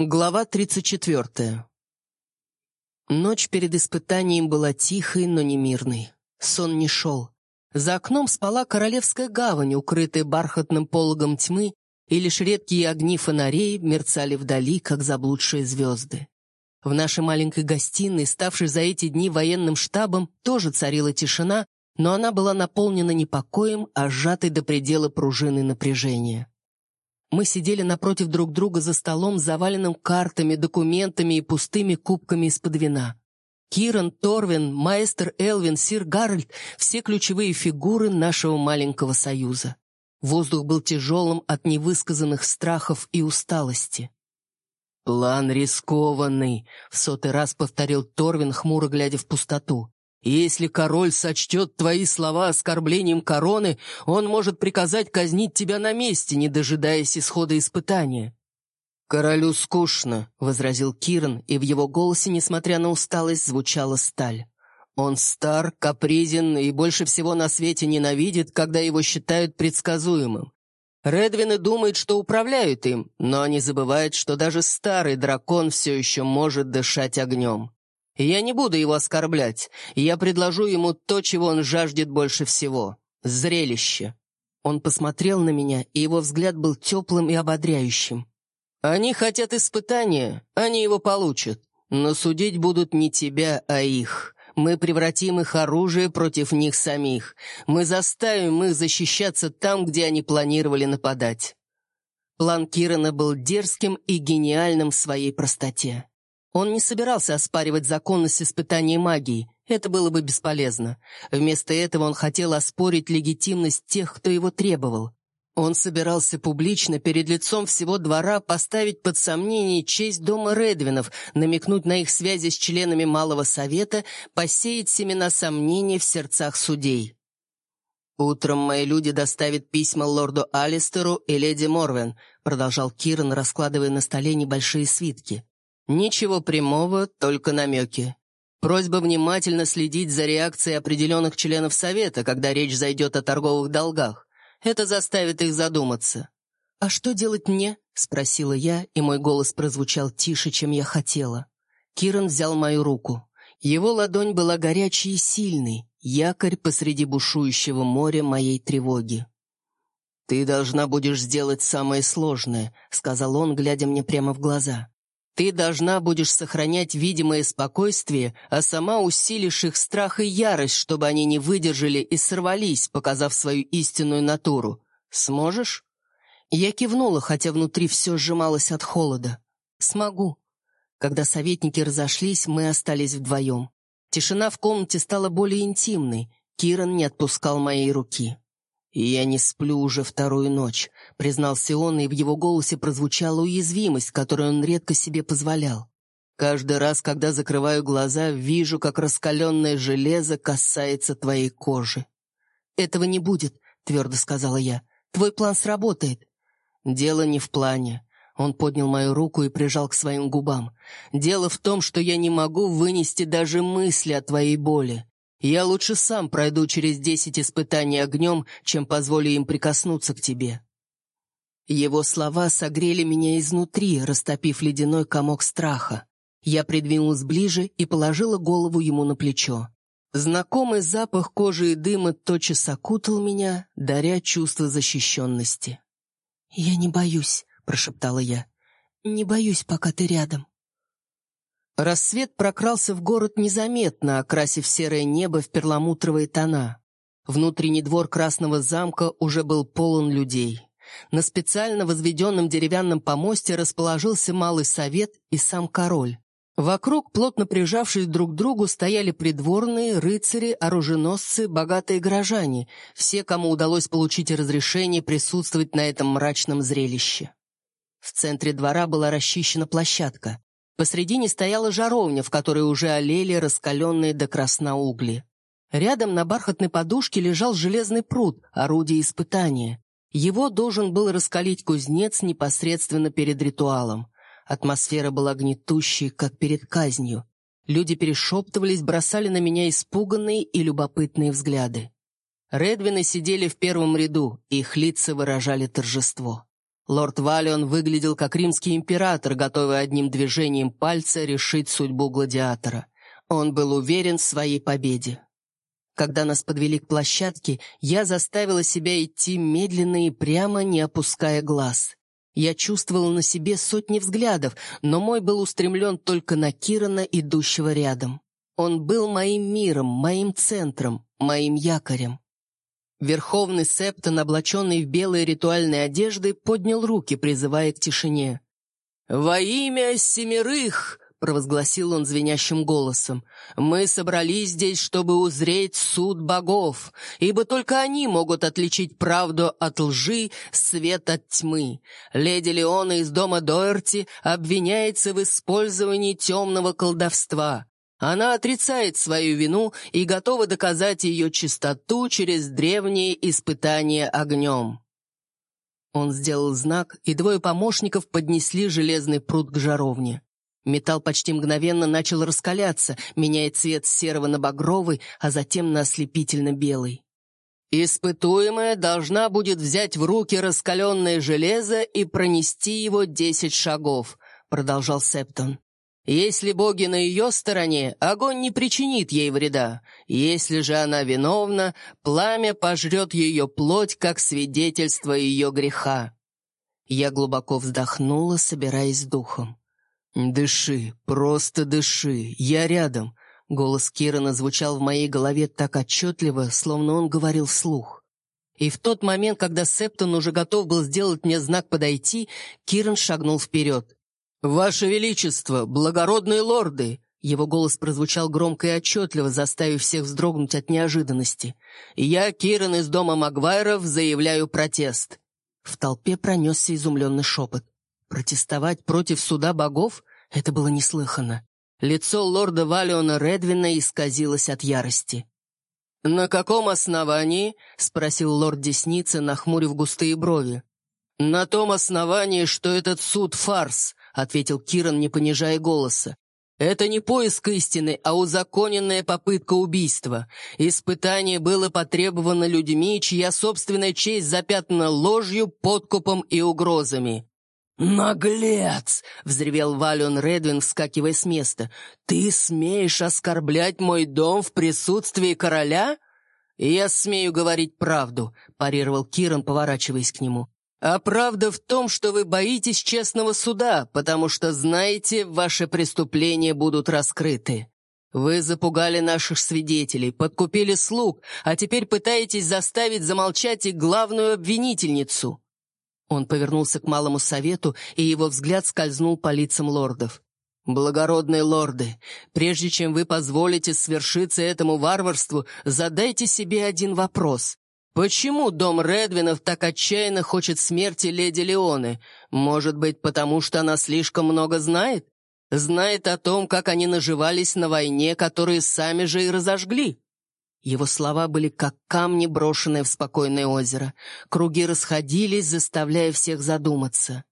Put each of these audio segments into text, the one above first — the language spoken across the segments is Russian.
Глава 34. Ночь перед испытанием была тихой, но не мирной. Сон не шел. За окном спала королевская гавань, укрытая бархатным пологом тьмы, и лишь редкие огни фонарей мерцали вдали, как заблудшие звезды. В нашей маленькой гостиной, ставшей за эти дни военным штабом, тоже царила тишина, но она была наполнена не покоем, а сжатой до предела пружины напряжения. Мы сидели напротив друг друга за столом, заваленным картами, документами и пустыми кубками из-под вина. Киран, Торвин, Майстер Элвин, Сир Гарольд — все ключевые фигуры нашего маленького союза. Воздух был тяжелым от невысказанных страхов и усталости. «План рискованный», — в сотый раз повторил Торвин, хмуро глядя в пустоту. Если король сочтет твои слова оскорблением короны, он может приказать казнить тебя на месте, не дожидаясь исхода испытания». «Королю скучно», — возразил Киран, и в его голосе, несмотря на усталость, звучала сталь. «Он стар, капризен и больше всего на свете ненавидит, когда его считают предсказуемым. Редвины думают, что управляют им, но они забывают, что даже старый дракон все еще может дышать огнем. Я не буду его оскорблять. Я предложу ему то, чего он жаждет больше всего — зрелище. Он посмотрел на меня, и его взгляд был теплым и ободряющим. Они хотят испытания, они его получат. Но судить будут не тебя, а их. Мы превратим их оружие против них самих. Мы заставим их защищаться там, где они планировали нападать. План Кирана был дерзким и гениальным в своей простоте. Он не собирался оспаривать законность испытания магии, это было бы бесполезно. Вместо этого он хотел оспорить легитимность тех, кто его требовал. Он собирался публично перед лицом всего двора поставить под сомнение честь дома Редвинов, намекнуть на их связи с членами Малого Совета, посеять семена сомнений в сердцах судей. «Утром мои люди доставят письма лорду Алистеру и леди Морвен», продолжал Киран, раскладывая на столе небольшие свитки. Ничего прямого, только намеки. Просьба внимательно следить за реакцией определенных членов Совета, когда речь зайдет о торговых долгах. Это заставит их задуматься. «А что делать мне?» — спросила я, и мой голос прозвучал тише, чем я хотела. Киран взял мою руку. Его ладонь была горячей и сильной, якорь посреди бушующего моря моей тревоги. «Ты должна будешь сделать самое сложное», — сказал он, глядя мне прямо в глаза. Ты должна будешь сохранять видимое спокойствие, а сама усилишь их страх и ярость, чтобы они не выдержали и сорвались, показав свою истинную натуру. Сможешь?» Я кивнула, хотя внутри все сжималось от холода. «Смогу». Когда советники разошлись, мы остались вдвоем. Тишина в комнате стала более интимной. Киран не отпускал моей руки. «Я не сплю уже вторую ночь», — признался он, и в его голосе прозвучала уязвимость, которую он редко себе позволял. «Каждый раз, когда закрываю глаза, вижу, как раскаленное железо касается твоей кожи». «Этого не будет», — твердо сказала я. «Твой план сработает». «Дело не в плане». Он поднял мою руку и прижал к своим губам. «Дело в том, что я не могу вынести даже мысли о твоей боли. Я лучше сам пройду через десять испытаний огнем, чем позволю им прикоснуться к тебе». Его слова согрели меня изнутри, растопив ледяной комок страха. Я придвинулась ближе и положила голову ему на плечо. Знакомый запах кожи и дыма тотчас окутал меня, даря чувство защищенности. «Я не боюсь», — прошептала я. «Не боюсь, пока ты рядом». Рассвет прокрался в город незаметно, окрасив серое небо в перламутровые тона. Внутренний двор Красного замка уже был полон людей. На специально возведенном деревянном помосте расположился малый совет и сам король. Вокруг, плотно прижавшись друг к другу, стояли придворные, рыцари, оруженосцы, богатые горожане, все, кому удалось получить разрешение присутствовать на этом мрачном зрелище. В центре двора была расчищена площадка. Посредине стояла жаровня, в которой уже олели раскаленные до красна угли. Рядом на бархатной подушке лежал железный пруд, орудие испытания. Его должен был раскалить кузнец непосредственно перед ритуалом. Атмосфера была гнетущей, как перед казнью. Люди перешептывались, бросали на меня испуганные и любопытные взгляды. Редвины сидели в первом ряду, их лица выражали торжество. Лорд Валион выглядел как римский император, готовый одним движением пальца решить судьбу гладиатора. Он был уверен в своей победе. Когда нас подвели к площадке, я заставила себя идти медленно и прямо, не опуская глаз. Я чувствовала на себе сотни взглядов, но мой был устремлен только на Кирана, идущего рядом. Он был моим миром, моим центром, моим якорем. Верховный Септон, облаченный в белые ритуальные одежды, поднял руки, призывая к тишине. «Во имя семерых!» — провозгласил он звенящим голосом. «Мы собрались здесь, чтобы узреть суд богов, ибо только они могут отличить правду от лжи, свет от тьмы. Леди Леона из дома Доерти обвиняется в использовании темного колдовства. Она отрицает свою вину и готова доказать ее чистоту через древние испытания огнем. Он сделал знак, и двое помощников поднесли железный пруд к жаровне. Металл почти мгновенно начал раскаляться, меняя цвет с серого на багровый, а затем на ослепительно-белый. «Испытуемая должна будет взять в руки раскаленное железо и пронести его десять шагов», — продолжал Септон. Если боги на ее стороне, огонь не причинит ей вреда. Если же она виновна, пламя пожрет ее плоть, как свидетельство ее греха. Я глубоко вздохнула, собираясь с духом. «Дыши, просто дыши, я рядом», — голос Кирана звучал в моей голове так отчетливо, словно он говорил вслух. И в тот момент, когда Септон уже готов был сделать мне знак подойти, Киран шагнул вперед. «Ваше Величество, благородные лорды!» Его голос прозвучал громко и отчетливо, заставив всех вздрогнуть от неожиданности. «Я, Киран из дома Магвайров, заявляю протест». В толпе пронесся изумленный шепот. Протестовать против суда богов? Это было неслыханно. Лицо лорда Валиона Редвина исказилось от ярости. «На каком основании?» — спросил лорд Десницы, нахмурив густые брови. «На том основании, что этот суд — фарс, ответил Киран, не понижая голоса. «Это не поиск истины, а узаконенная попытка убийства. Испытание было потребовано людьми, чья собственная честь запятнана ложью, подкупом и угрозами». «Наглец!» — взревел Валион Редвин, вскакивая с места. «Ты смеешь оскорблять мой дом в присутствии короля?» «Я смею говорить правду», — парировал Киран, поворачиваясь к нему. А правда в том, что вы боитесь честного суда, потому что знаете, ваши преступления будут раскрыты. Вы запугали наших свидетелей, подкупили слуг, а теперь пытаетесь заставить замолчать и главную обвинительницу». Он повернулся к малому совету, и его взгляд скользнул по лицам лордов. «Благородные лорды, прежде чем вы позволите свершиться этому варварству, задайте себе один вопрос. Почему дом Редвинов так отчаянно хочет смерти леди Леоны? Может быть, потому что она слишком много знает? Знает о том, как они наживались на войне, которую сами же и разожгли? Его слова были как камни, брошенные в спокойное озеро. Круги расходились, заставляя всех задуматься.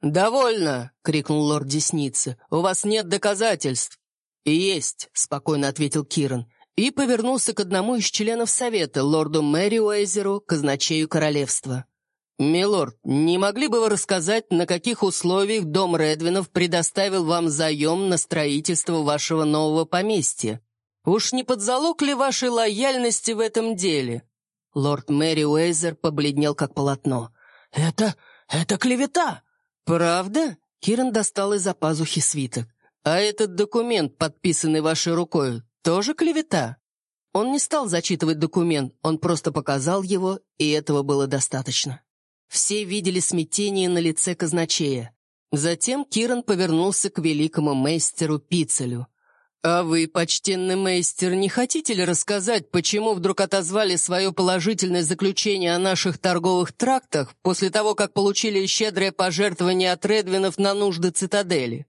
«Довольно!» — крикнул лорд Десницы. «У вас нет доказательств!» «Есть!» — спокойно ответил Киран и повернулся к одному из членов Совета, лорду Мэри Уэйзеру, казначею королевства. «Милорд, не могли бы вы рассказать, на каких условиях дом Редвинов предоставил вам заем на строительство вашего нового поместья? Уж не под залог ли вашей лояльности в этом деле?» Лорд Мэри Уэйзер побледнел, как полотно. «Это... это клевета!» «Правда?» Киран достал из-за пазухи свиток. «А этот документ, подписанный вашей рукой, тоже клевета? Он не стал зачитывать документ, он просто показал его, и этого было достаточно. Все видели смятение на лице казначея. Затем Киран повернулся к великому мейстеру Пицелю. «А вы, почтенный мейстер, не хотите ли рассказать, почему вдруг отозвали свое положительное заключение о наших торговых трактах после того, как получили щедрое пожертвование от Редвинов на нужды цитадели?»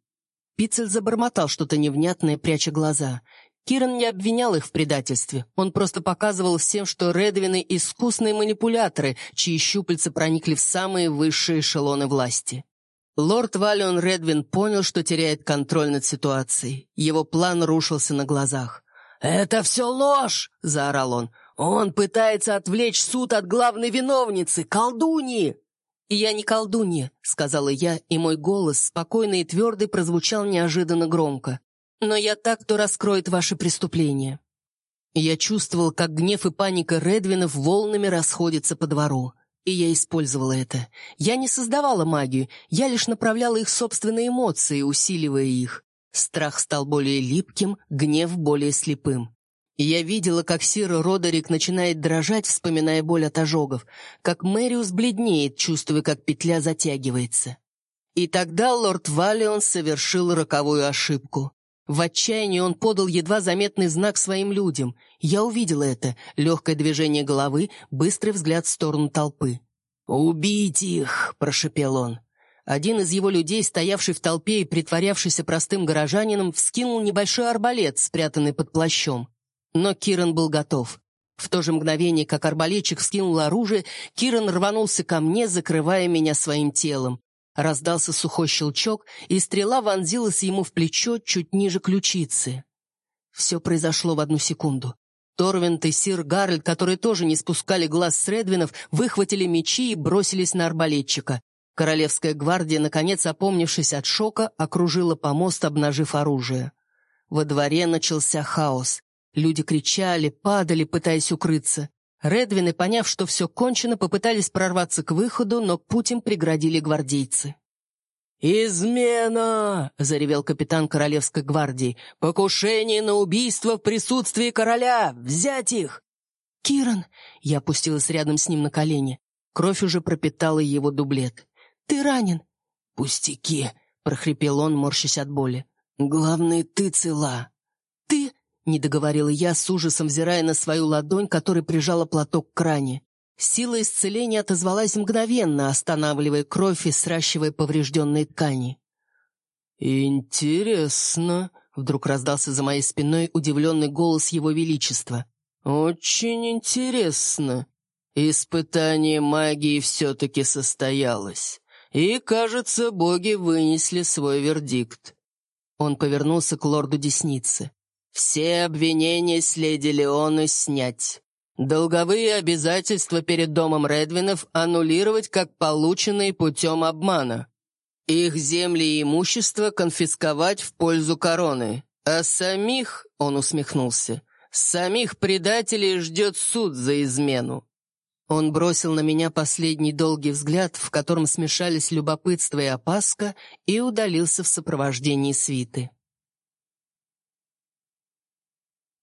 Пицель забормотал что-то невнятное, пряча глаза. Киран не обвинял их в предательстве. Он просто показывал всем, что Редвины — искусные манипуляторы, чьи щупальца проникли в самые высшие эшелоны власти. Лорд Валион Редвин понял, что теряет контроль над ситуацией. Его план рушился на глазах. «Это все ложь!» — заорал он. «Он пытается отвлечь суд от главной виновницы, колдуньи!» «Я не колдунья», — сказала я, и мой голос, спокойный и твердый, прозвучал неожиданно громко. «Но я так, кто раскроет ваши преступления». Я чувствовал, как гнев и паника Редвинов волнами расходятся по двору. И я использовала это. Я не создавала магию, я лишь направляла их собственные эмоции, усиливая их. Страх стал более липким, гнев более слепым. Я видела, как Сир Родерик начинает дрожать, вспоминая боль от ожогов, как Мэриус бледнеет, чувствуя, как петля затягивается. И тогда лорд Валион совершил роковую ошибку. В отчаянии он подал едва заметный знак своим людям. Я увидела это. Легкое движение головы, быстрый взгляд в сторону толпы. «Убить их!» — прошепел он. Один из его людей, стоявший в толпе и притворявшийся простым горожанином, вскинул небольшой арбалет, спрятанный под плащом. Но Киран был готов. В то же мгновение, как арбалетчик вскинул оружие, Киран рванулся ко мне, закрывая меня своим телом. Раздался сухой щелчок, и стрела вонзилась ему в плечо чуть ниже ключицы. Все произошло в одну секунду. Торвинт и сир Гарольд, которые тоже не спускали глаз с Редвинов, выхватили мечи и бросились на арбалетчика. Королевская гвардия, наконец опомнившись от шока, окружила помост, обнажив оружие. Во дворе начался хаос. Люди кричали, падали, пытаясь укрыться. Редвины, поняв, что все кончено, попытались прорваться к выходу, но путь им преградили гвардейцы. «Измена!» — заревел капитан Королевской гвардии. «Покушение на убийство в присутствии короля! Взять их!» «Киран!» — я опустилась рядом с ним на колени. Кровь уже пропитала его дублет. «Ты ранен!» «Пустяки!» — прохрипел он, морщась от боли. «Главное, ты цела!» Не договорила я, с ужасом взирая на свою ладонь, которой прижала платок к ране. Сила исцеления отозвалась мгновенно, останавливая кровь и сращивая поврежденные ткани. «Интересно», — вдруг раздался за моей спиной удивленный голос Его Величества. «Очень интересно. Испытание магии все-таки состоялось, и, кажется, боги вынесли свой вердикт». Он повернулся к лорду Десницы. Все обвинения с леди Леоны снять. Долговые обязательства перед домом Редвинов аннулировать как полученные путем обмана. Их земли и имущество конфисковать в пользу короны. А самих, он усмехнулся, самих предателей ждет суд за измену. Он бросил на меня последний долгий взгляд, в котором смешались любопытство и опаска, и удалился в сопровождении свиты.